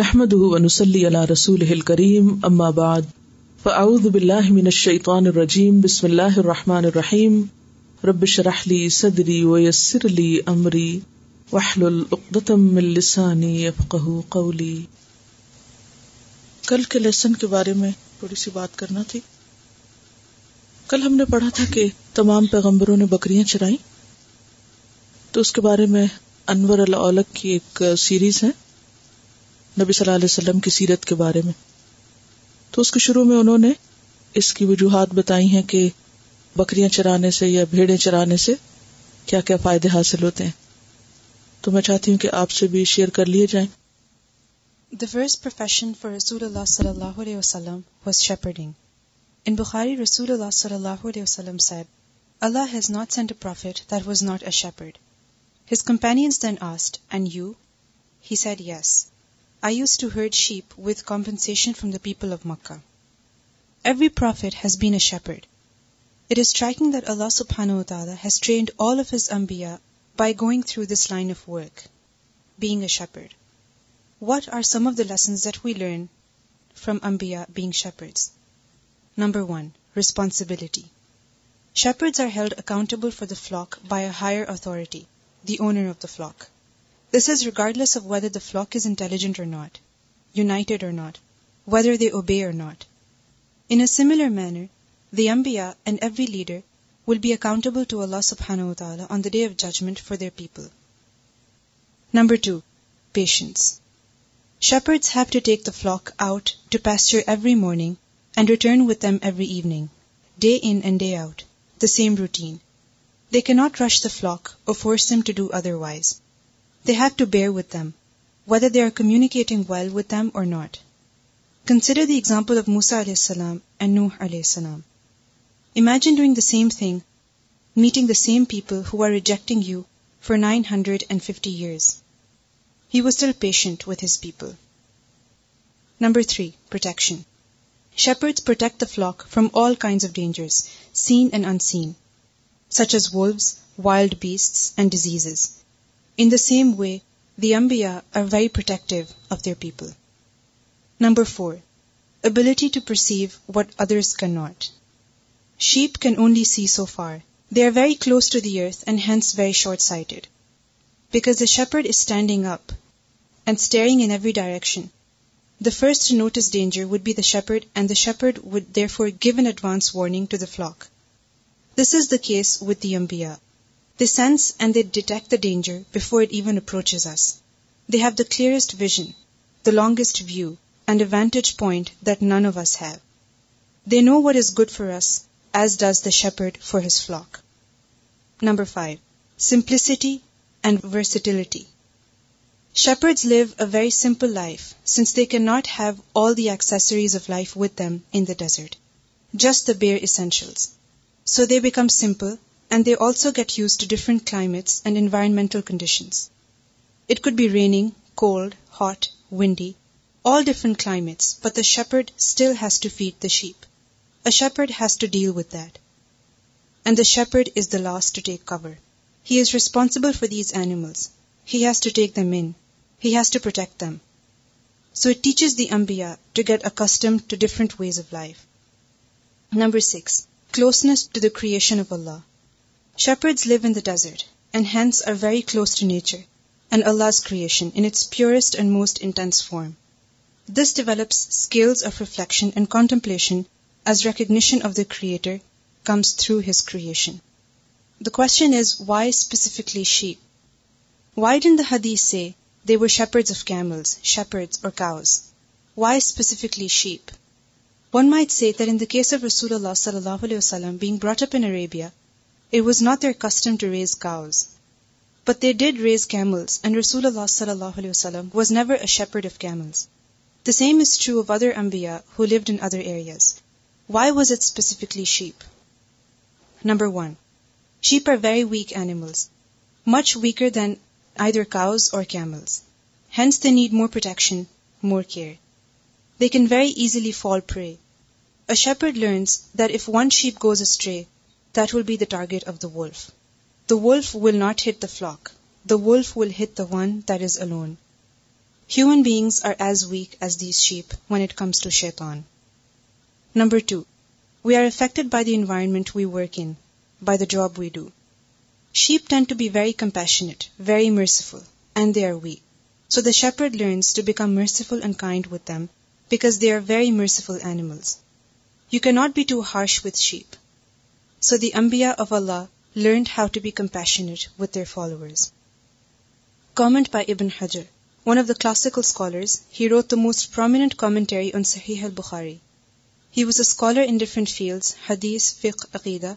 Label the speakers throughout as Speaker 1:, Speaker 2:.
Speaker 1: نحمد ونسلی اللہ رسول باللہ من الشیطان الرجیم بسم اللہ الرحمٰن الرحیم لی صدری یفقہ قولی کل کے لیسن کے بارے میں تھوڑی سی بات کرنا تھی کل ہم نے پڑھا تھا کہ تمام پیغمبروں نے بکریاں چرائیں تو اس کے بارے میں انور الاولک کی ایک سیریز ہے نبی صلی اللہ علیہ وسلم کی سیرت کے بارے میں تو اس کے شروع میں انہوں نے اس کی وجوہات بتائی ہیں کہ بکریاں چرانے سے یا بھیڑیں چرانے سے کیا کیا فائدے حاصل ہوتے ہیں تو میں چاہتی ہوں کہ آپ سے بھی شیئر کر لیے جائیں
Speaker 2: دا فرسٹ پروفیشن فار رسول اللہ صلی اللہ علیہ وسلم واز شیپرڈنگ ان بخاری رسول اللہ صلی اللہ علیہ وسلم سیب Allah has not sent a prophet that was not a shepherd his companions then asked and you he said yes I used to herd sheep with companions from the people of Makkah every prophet has been a shepherd it is striking that Allah سبحانہ و تعالیٰ has trained all of his امبیا by going through this line of work being a shepherd what are some of the lessons that we learn from امبیا being shepherd number one responsibility shepherds are held accountable for the flock by a higher authority the owner of the flock This is regardless of whether the flock is intelligent or not, united or not, whether they obey or not. In a similar manner, the Anbiya and every leader will be accountable to Allah subhanahu wa ta'ala on the day of judgment for their people. Number 2, patience. Shepherds have to take the flock out to pasture every morning and return with them every evening, day in and day out, the same routine. They cannot rush the flock or force them to do otherwise. They have to bear with them, whether they are communicating well with them or not. Consider the example of Musa a.s. and Nuh a.s. Imagine doing the same thing, meeting the same people who are rejecting you for 950 years. He was still patient with his people. Number 3, protection. Shepherds protect the flock from all kinds of dangers, seen and unseen, such as wolves, wild beasts, and diseases, in the same way, the Anbiya are very protective of their people. Number 4. Ability to perceive what others cannot. Sheep can only see so far. They are very close to the earth and hence very short-sighted. Because the shepherd is standing up and staring in every direction, the first to notice danger would be the shepherd, and the shepherd would therefore give an advance warning to the flock. This is the case with the Anbiya. They sense and they detect the danger before it even approaches us. They have the clearest vision, the longest view, and a vantage point that none of us have. They know what is good for us, as does the shepherd for his flock. Number 5. Simplicity and versatility. Shepherds live a very simple life, since they cannot have all the accessories of life with them in the desert, just the bare essentials. So they become simple and they also get used to different climates and environmental conditions. It could be raining, cold, hot, windy, all different climates, but the shepherd still has to feed the sheep. A shepherd has to deal with that. And the shepherd is the last to take cover. He is responsible for these animals. He has to take them in. He has to protect them. So it teaches the Anbiya to get accustomed to different ways of life. Number 6, closeness to the creation of Allah. Shepherds live in desert and hence are very close to nature and Allah's its purest and most intense form this skills of reflection sheep shepherds of specifically sheep when the case of رسول اللہ صلی اللہ علیہ وسلم it was not their custom to raise cows but they did raise and رسول اللہ صلی اللہ علیہ وسلم was never a shepherd of camels the same is true other امبیا who lived in other areas why was it specifically sheep number one sheep are very weak animals much weaker than either cows or camels hence they need more protection more care they can very easily fall prey shepherd learns that if one sheep goes astray That will be the target of the wolf. The wolf will not hit the flock. The wolf will hit the one that is alone. Human beings are as weak as these sheep when it comes to shaitan. Number 2. We are affected by the environment we work in, by the job we do. Sheep tend to be very compassionate, very merciful, and they are weak. So the shepherd learns to become merciful and kind with them because they are very merciful animals. You cannot be too harsh with sheep. So the امبیا of Allah learned how to be compassionate with their followers comment by Ibn Hajar one of the classical scholars he wrote the most prominent commentary on Sahih ہل Bukhari he was a scholar in different fields حدیث فق عقیدہ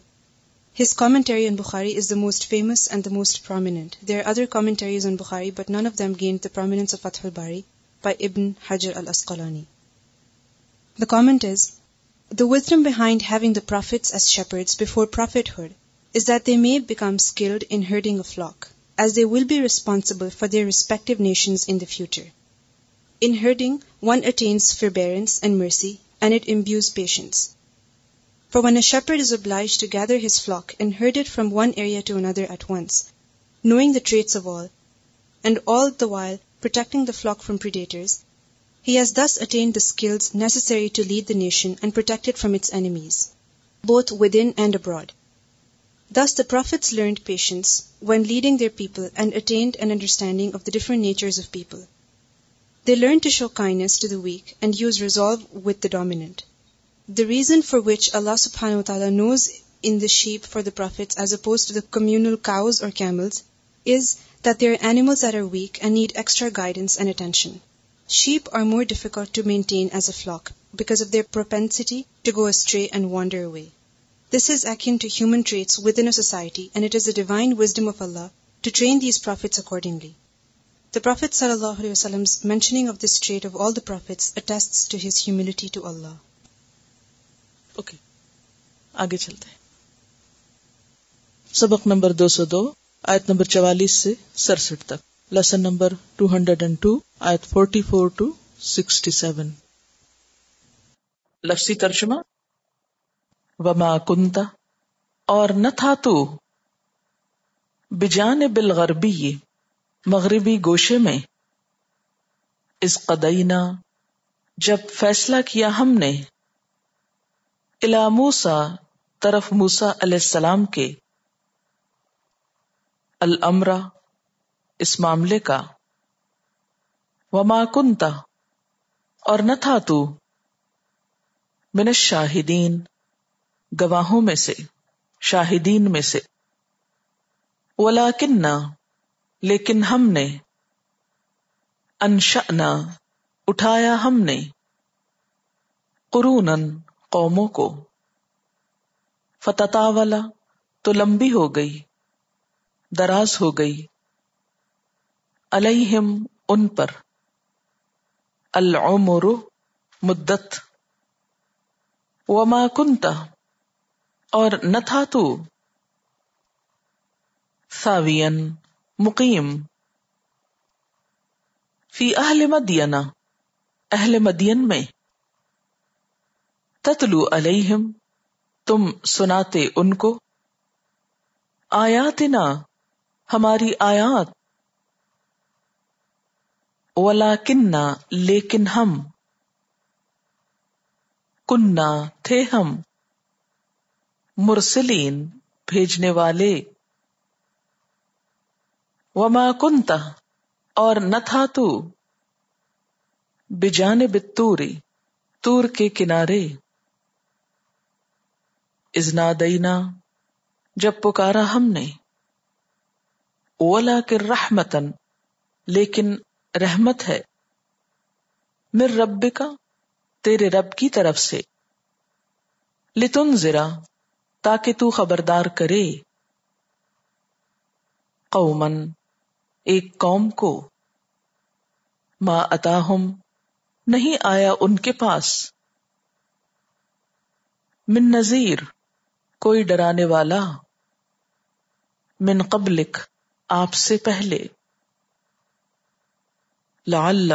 Speaker 2: his commentary on Bukhari is the most famous and the most prominent there other commentaries on Bukhari but none of them gain the prominence of it Bari by Ibn Hajar Asqalani the comment is The wisdom behind having the prophets as shepherds before prophethood is that they may become skilled in herding a flock, as they will be responsible for their respective nations in the future. In herding, one attains forbearance and mercy, and it imbues patience. For when a shepherd is obliged to gather his flock and herd it from one area to another at once, knowing the traits of all, and all the while protecting the flock from predators, he has thus attained the skills necessary to lead the nation and protect it from its enemies, both within and abroad. Thus the prophets learned patience when leading their people and attained an understanding of the different natures of people. They learned to show kindness to the weak and use resolve with the dominant. The reason for which Allah subhanahu wa ta'ala knows in the sheep for the prophets as opposed to the communal cows or camels is that they are animals that are weak and need extra guidance and attention. Flock because of divine wisdom
Speaker 1: of Allah چلتے ہیں سبق number دو سو دو آیت number چوالیس سے سڑسٹھ تک lesson number two hundred and two forty four to sixty seven لفسی ترجمہ وما کنتا اور نہ تھا تو بجان بالغربی مغربی گوشے میں اس قدینہ جب فیصلہ کیا ہم نے الاموسا طرف موسا علیہ السلام کے الامرا اس معاملے کا وما کنتا اور نہ تھا تو من الشاہدین گواہوں میں سے شاہدین میں سے ولیکن نہ لیکن ہم نے انشأنا اٹھایا ہم نے قرونن قوموں کو فتح والا تو لمبی ہو گئی دراز ہو گئی علیہم ان پر العمر مدت وما ما کنتا اور نہ تھا تو ساوین مقیم مدینہ اہل مدین میں تتلو علیہم تم سناتے ان کو آیاتنا ہماری آیات ولا کنا لیکن ہم کنا تھے ہم مرسلین بھیجنے والے وما کنتا اور نہ تھا تو بجان بتوری تور کے کنارے ازنا دینا جب پکارا ہم نے اولا کے رحمتن لیکن رحمت ہے مر رب کا تیرے رب کی طرف سے لتن زرا تاکہ تو خبردار کرے قومن ایک قوم کو ما اتاہم نہیں آیا ان کے پاس من نذیر کوئی ڈرانے والا من قبلک آپ سے پہلے لال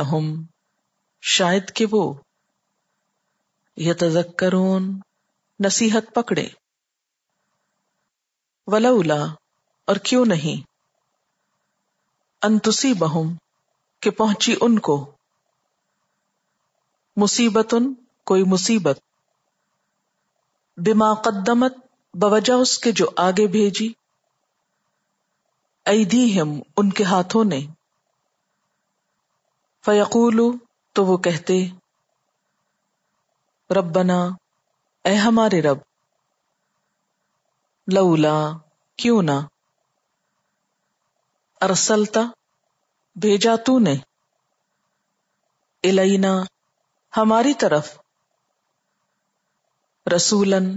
Speaker 1: شاید کہ وہ یتک نصیحت پکڑے ولا اور کیوں نہیں انتسی بہم کہ پہنچی ان کو مصیبت ان کوئی مصیبت بما قدمت بوجہ اس کے جو آگے بھیجی ایدیہم ان کے ہاتھوں نے فیقول تو وہ کہتے ربنا اے ہمارے رب لولا کیوں نہ ارسلتا بھیجا تو نے الینا ہماری طرف رسولن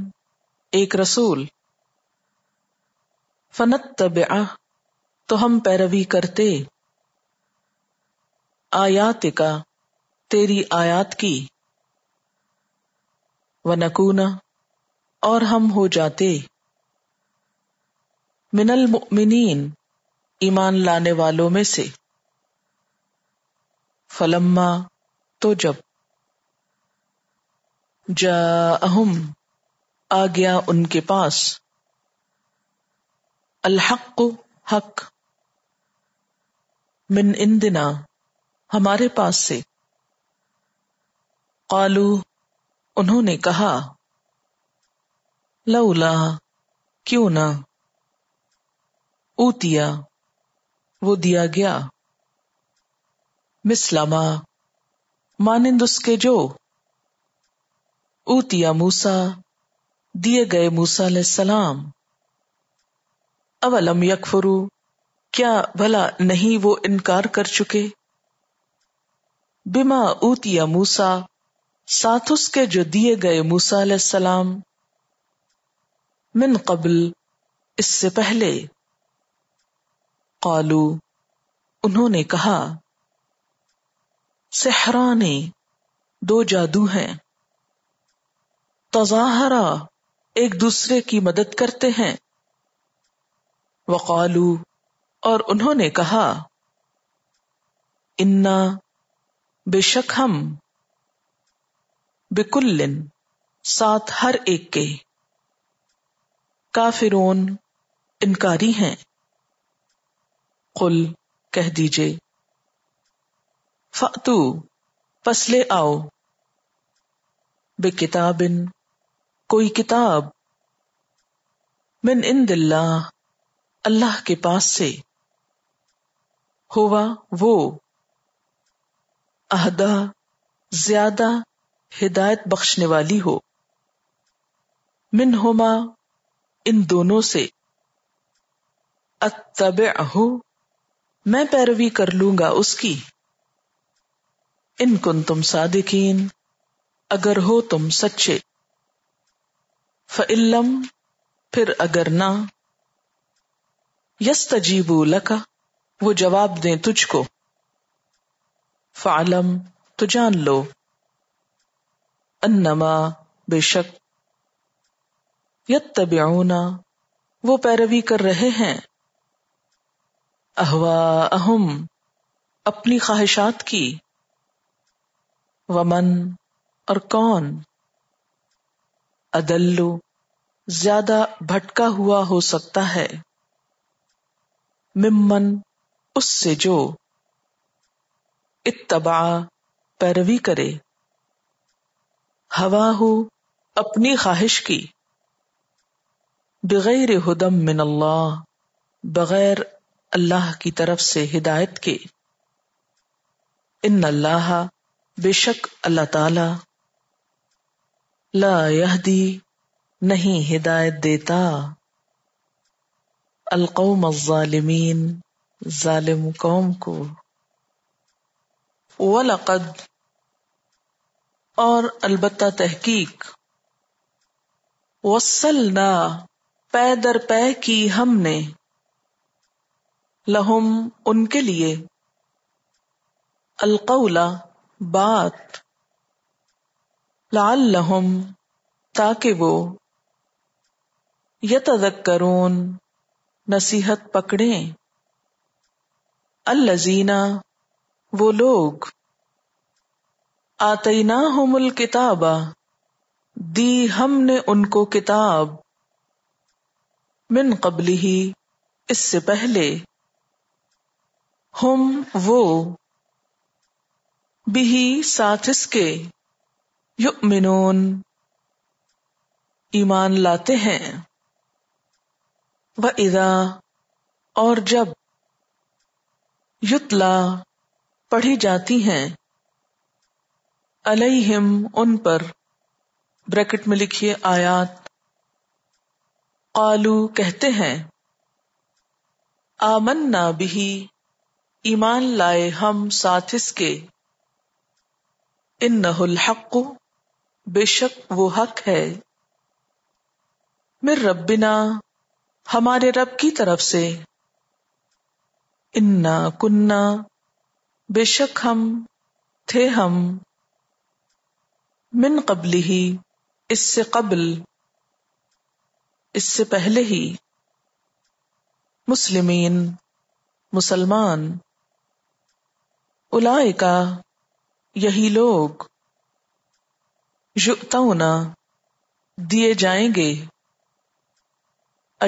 Speaker 1: ایک رسول فنت تو ہم پیروی کرتے آیات کا تیری آیات کی و نکونا اور ہم ہو جاتے من المؤمنین ایمان لانے والوں میں سے فلما تو جب اہم آ گیا ان کے پاس الحق حق من اندنا ہمارے پاس سے قالو انہوں نے کہا کیوں نہ اوتیا وہ دیا گیا مسلما مانند اس کے جو اوتیا موسا دیے گئے موسا علیہ السلام اولم یکفرو کیا بھلا نہیں وہ انکار کر چکے بما اوتیا موسا ساتھ اس کے جو دیے گئے موسا علیہ السلام من قبل اس سے پہلے قالو انہوں نے کہا سہرانے دو جادو ہیں تظاہرا ایک دوسرے کی مدد کرتے ہیں وقالو اور انہوں نے کہا بے شک ہم بکل ساتھ ہر ایک کے کافرون انکاری ہیں قل کہہ دیجئے فتو پسلے آؤ بے کتاب کوئی کتاب من ان دلہ کے پاس سے ہوا وہ اہدا زیادہ ہدایت بخشنے والی ہو منہما ان دونوں سے اتب میں پیروی کر لوں گا اس کی ان کن تم صادقین اگر ہو تم سچے فعلم پھر اگر نہ یس تجیب لکا وہ جواب دیں تجھ کو فعلم تو جان لو انما بے شک یتبعونا وہ پیروی کر رہے ہیں اہم اپنی خواہشات کی ومن اور کون ادلو زیادہ بھٹکا ہوا ہو سکتا ہے ممن اس سے جو اتبا پیروی کرے ہوا ہو اپنی خواہش کی بغیر ہدم من اللہ بغیر اللہ کی طرف سے ہدایت کے ان اللہ بے شک اللہ تعالی لا یہدی نہیں ہدایت دیتا القوم الظالمین ظالم قوم کو ولقد اور البتہ تحقیق وسل پے در پے کی ہم نے لہم ان کے لیے القولا بات لال لہم تاکہ وہ یتذکرون کرون نصیحت پکڑیں الزینہ وہ لوگ آتی ہوم الکتاب کتاب دی ہم نے ان کو کتاب من قبل ہی اس سے پہلے ہم وہ بھی ساتھ اس کے یو منون ایمان لاتے ہیں وہ ادا اور جب یتلا پڑھی جاتی ہیں علیہم ان پر بریکٹ میں لکھیے آیات قالو کہتے ہیں آمن بھی ایمان لائے ہم ساتھ اس کے ان نہ بے شک وہ حق ہے مر ربنا ہمارے رب کی طرف سے انا کنہ بے شک ہم تھے ہم من قبل ہی اس سے قبل اس سے پہلے ہی مسلمین مسلمان الائکا یہی لوگ یو دیے جائیں گے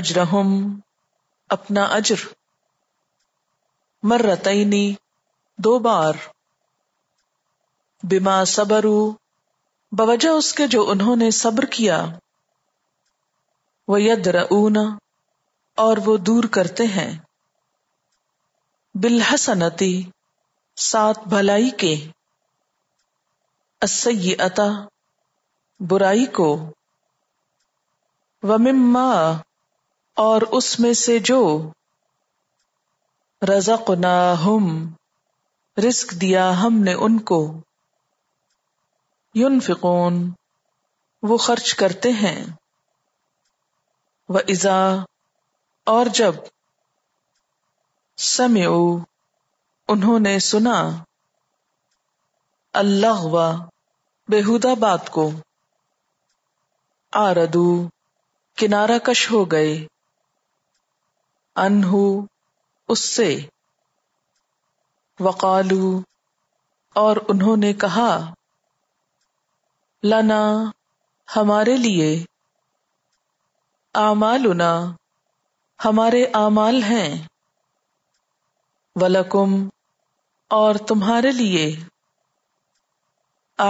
Speaker 1: اجرہم اپنا اجر مرتینی دو بار بما صبر اس کے جو انہوں نے صبر کیا وہ ید اور وہ دور کرتے ہیں بلحسنتی سات بھلائی کے اسی عطا برائی کو ومما اور اس میں سے جو رزق ہم رزق دیا ہم نے ان کو یون فکون وہ خرچ کرتے ہیں وہ ایزا اور جب سم انہوں نے سنا اللہ بےحدہ بات کو آردو کنارہ کش ہو گئے انہو اس سے وقالو اور انہوں نے کہا لنا ہمارے لیے اعمالنا ہمارے اعمال ہیں ولکم اور تمہارے لیے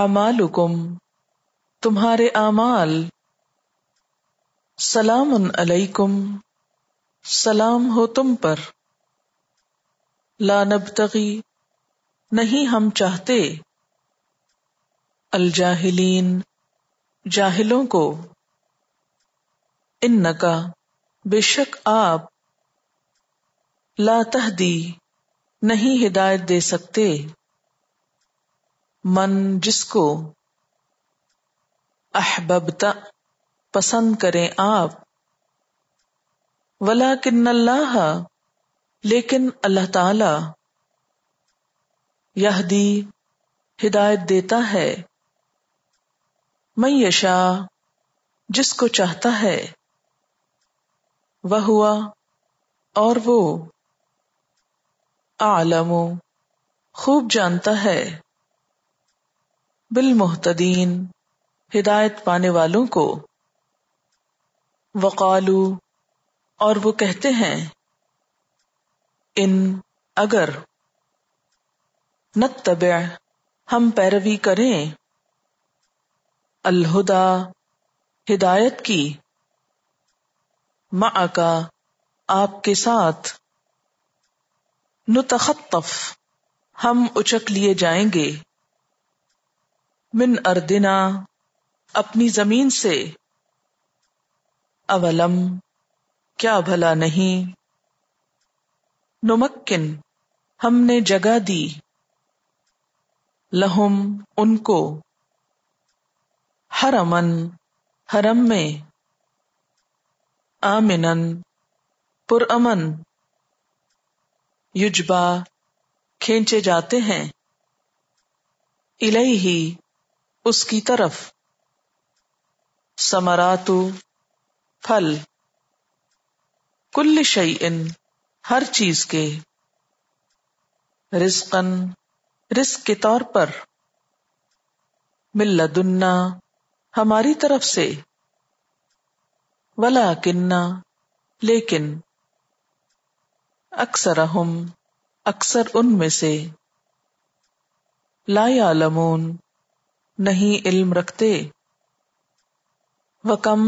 Speaker 1: آمال تمہارے اعمال سلام علیکم سلام ہو تم پر نبتغی نہیں ہم چاہتے الجاہلین جاہلوں کو ان کا بے شک آپ لا تہدی نہیں ہدایت دے سکتے من جس کو احببتا پسند کریں آپ ولا کن اللہ لیکن اللہ تعالی یہدی ہدایت دیتا ہے میں یشا جس کو چاہتا ہے وہ ہوا اور وہ عالم خوب جانتا ہے بالمحتدین ہدایت پانے والوں کو وقالو اور وہ کہتے ہیں ان اگر نتبع ہم پیروی کریں الہدا ہدایت کی ماں کا آپ کے ساتھ نتخطف ہم اچک لیے جائیں گے من اردنا اپنی زمین سے اولم کیا بھلا نہیں نمکن ہم نے جگہ دی لہم ان کو ہر امن آمن پر امن یجبا کھینچے جاتے ہیں الہی اس کی طرف سمراتو پھل کل شیئن ہر چیز کے رزقن رزق کے طور پر مل دنا ہماری طرف سے ولا کنا لیکن اکثر ہم اکثر ان میں سے لا لمون نہیں علم رکھتے وکم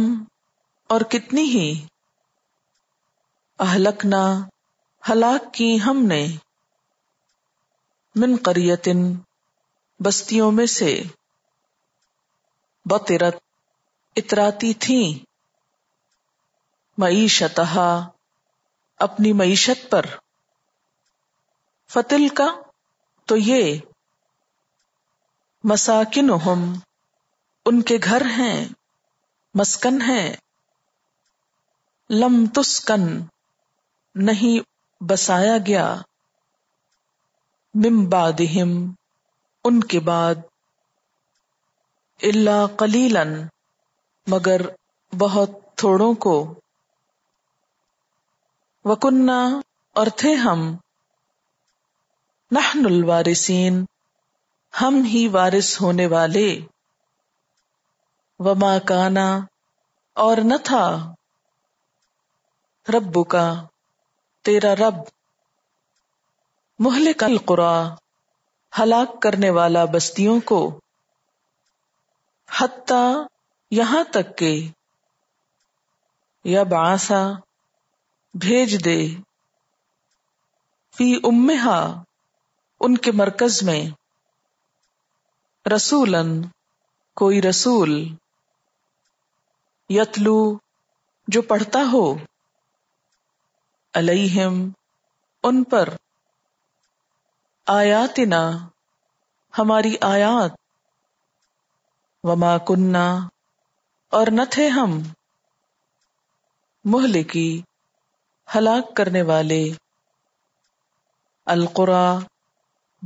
Speaker 1: اور کتنی ہی اہلکنا ہلاک کی ہم نے من قریتن بستیوں میں سے بطرت اتراتی تھیں معیشتہا اپنی معیشت پر فتل کا تو یہ مساکنہ ان کے گھر ہیں مسکن ہیں لم تسکن نہیں بسایا گیا ممبادہ ان کے بعد اللہ کلیلن مگر بہت تھوڑوں کو وکنہ اور تھے ہم الوارثین ہم ہی وارث ہونے والے کانا اور نہ تھا ربو کا تیرا رب مہلک القرا ہلاک کرنے والا بستیوں کو حتی یہاں تک کہ یا باسا بھیج دے فی امہا ان کے مرکز میں رسولن کوئی رسول یتلو جو پڑھتا ہو علیہم ان پر آیاتنا ہماری آیات وما کننا اور نہ تھے ہم محل کی ہلاک کرنے والے القرا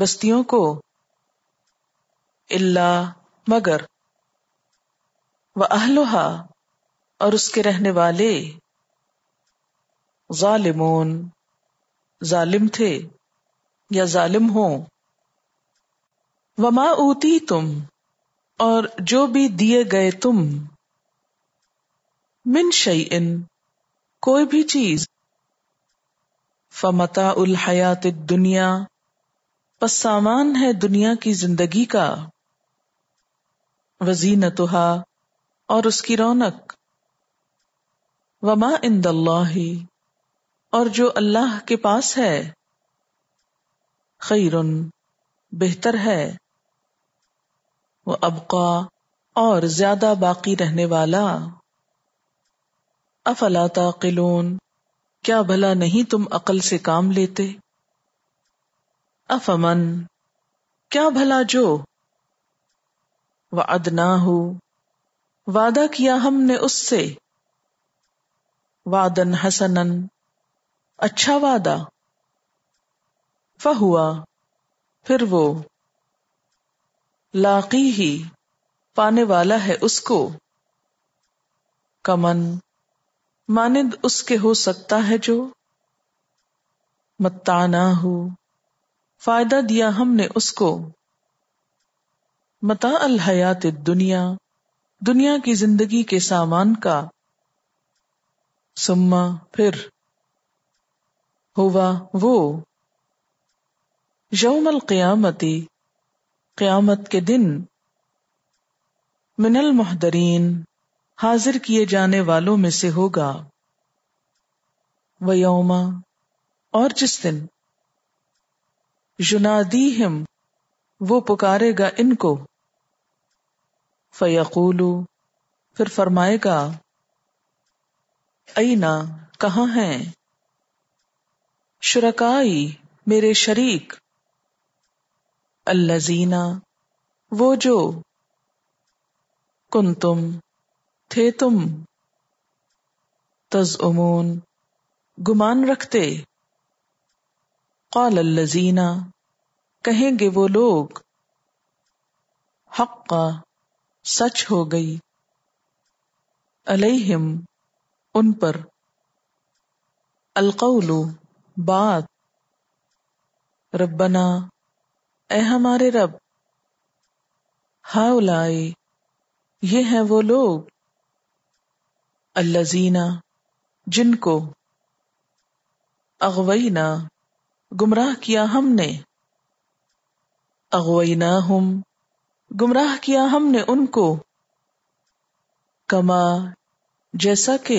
Speaker 1: بستیوں کو اللہ مگر وہ اور اس کے رہنے والے ظالمون ظالم تھے یا ظالم ہو وما اوتی تم اور جو بھی دیے گئے تم من منشن کوئی بھی چیز فمتا الحیات دنیا سامان ہے دنیا کی زندگی کا وزینتہا اور اس کی رونق وما اند اللہ اور جو اللہ کے پاس ہے خیرن بہتر ہے وہ ابقا اور زیادہ باقی رہنے والا افلا تاقلون کیا بھلا نہیں تم عقل سے کام لیتے افمن کیا بھلا جو وعدنا ہو وعدہ کیا ہم نے اس سے وعدن حسنن اچھا وعدہ فہوا پھر وہ لاقی ہی پانے والا ہے اس کو کمن مانند اس کے ہو سکتا ہے جو متانا ہو فائدہ دیا ہم نے اس کو متا الحیات دنیا دنیا کی زندگی کے سامان کا سما پھر ہوا وہ یوم القیامتی قیامت کے دن من المحدرین حاضر کیے جانے والوں میں سے ہوگا و یوما اور جس دن یونادی ہم وہ پکارے گا ان کو فیقولو پھر فرمائے گا اینا کہاں ہیں شرکائی میرے شریک اللہ وہ جو کن تم تھے تم تز امون گمان رکھتے قال اللہ کہیں گے وہ لوگ حق کا سچ ہو گئی علیہم ان پر القولو بات ربنا اے ہمارے رب ہاؤ لائے یہ ہیں وہ لوگ اللہ جن کو اغوینا گمراہ کیا ہم نے اغوینا ہم گمراہ کیا ہم نے ان کو کما جیسا کہ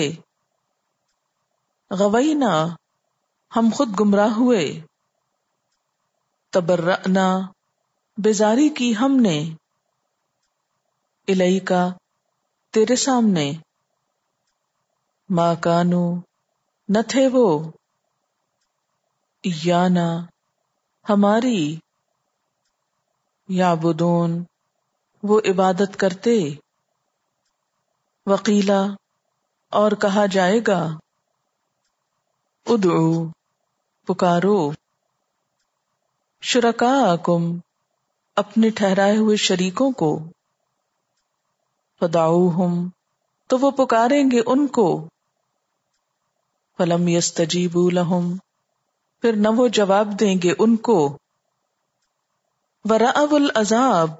Speaker 1: غوینا ہم خود گمراہ ہوئے تبرنا بیزاری کی ہم نے الہی کا تیرے سامنے ماں کانو نہ تھے وہ یا نہ ہماری یا بدون وہ عبادت کرتے وکیلا اور کہا جائے گا ادعو پکارو شرکا کم اپنے ٹھہرائے ہوئے شریکوں کو پداؤ ہم تو وہ پکاریں گے ان کو پلم یس تجیب پھر نہ وہ جواب دیں گے ان کو ورا العذاب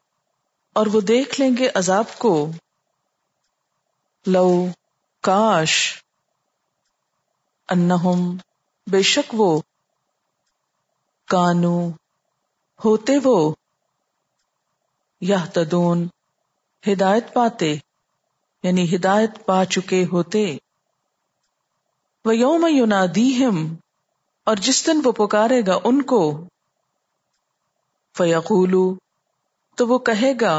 Speaker 1: اور وہ دیکھ لیں گے عذاب کو لو کاش انہم بے شک وہ کانو ہوتے وہ تدون ہدایت پاتے یعنی ہدایت پا چکے ہوتے وہ یوم یونا اور جس دن وہ پکارے گا ان کو فیقولو تو وہ کہے گا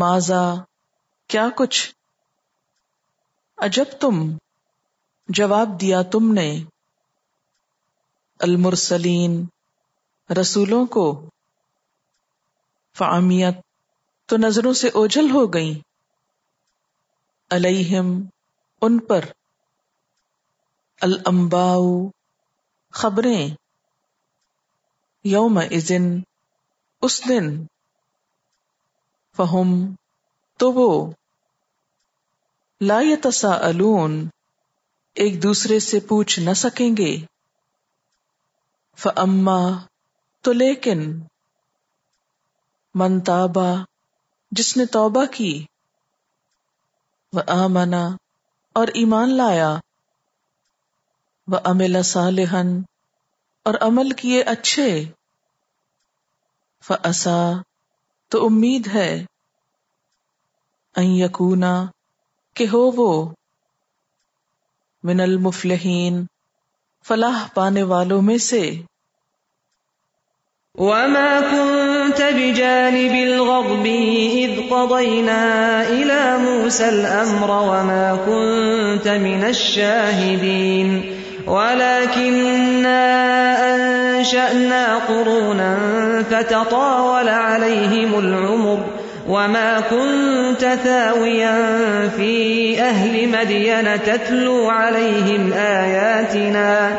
Speaker 1: ماضا کیا کچھ عجب تم جواب دیا تم نے المرسلین رسولوں کو فامیت تو نظروں سے اوجھل ہو گئیں علیہم ان پر المباؤ خبریں یوم ازن اس دن فہم تو وہ لا یتساءلون ایک دوسرے سے پوچھ نہ سکیں گے فما تو لیکن منتابا جس نے توبہ کی وہ آمنا اور ایمان لایا وہ امل صالحن اور عمل کیے اچھے فسا تو امید ہے یقونا کہ ہو وہ من المفلحین فلاح پانے والوں میں سے
Speaker 3: وما كنت بجانب الغرب إذ قضينا إلى موسى الأمر وما كنت من الشاهدين ولكننا أنشأنا قرونا فتطاول عليهم العمر وما كنت ثاويا في أهل مدين تتلو عليهم آياتنا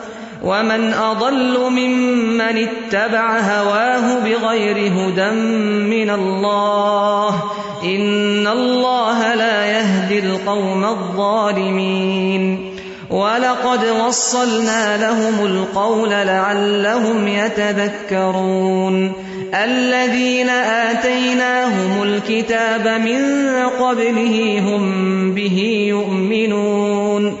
Speaker 3: ومن اضل ممن اتبع هواه بغير هدى من الله ان الله لا يهدي القوم الظالمين ولقد وصلنا لهم القول لعلهم يتذكرون الذين آتيناهم الكتاب من قبله هم به يؤمنون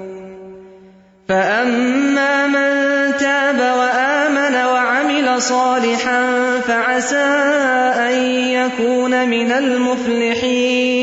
Speaker 3: فأما من تاب وآمن وعمل صالحا فعسى أن يكون من المفلحين